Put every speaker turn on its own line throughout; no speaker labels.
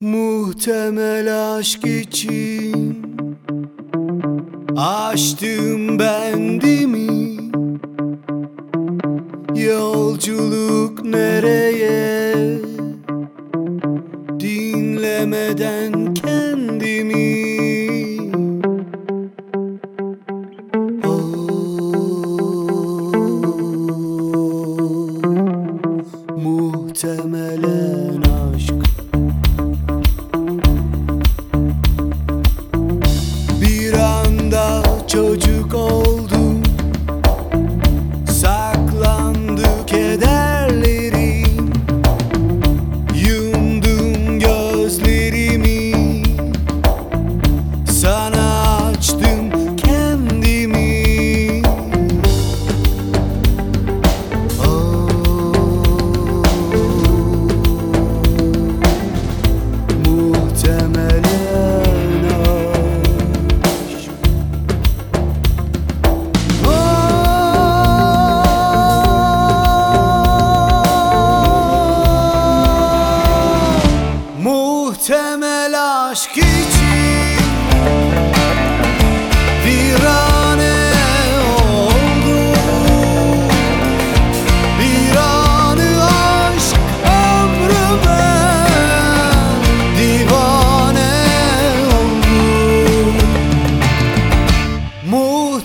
Muhtemel aşk için Açtım bendimi. Yolculuk nereye? Dinlemeden kendimi. Oh, Muhtemelen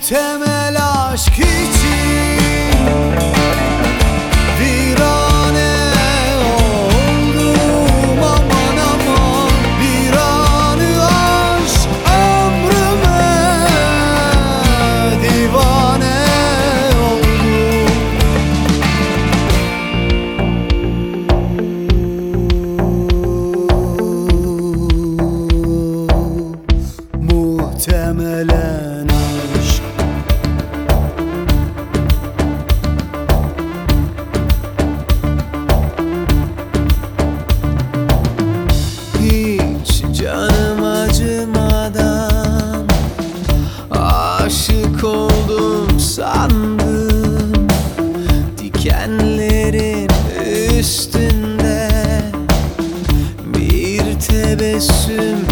temel aşk üstünde bir tebessüm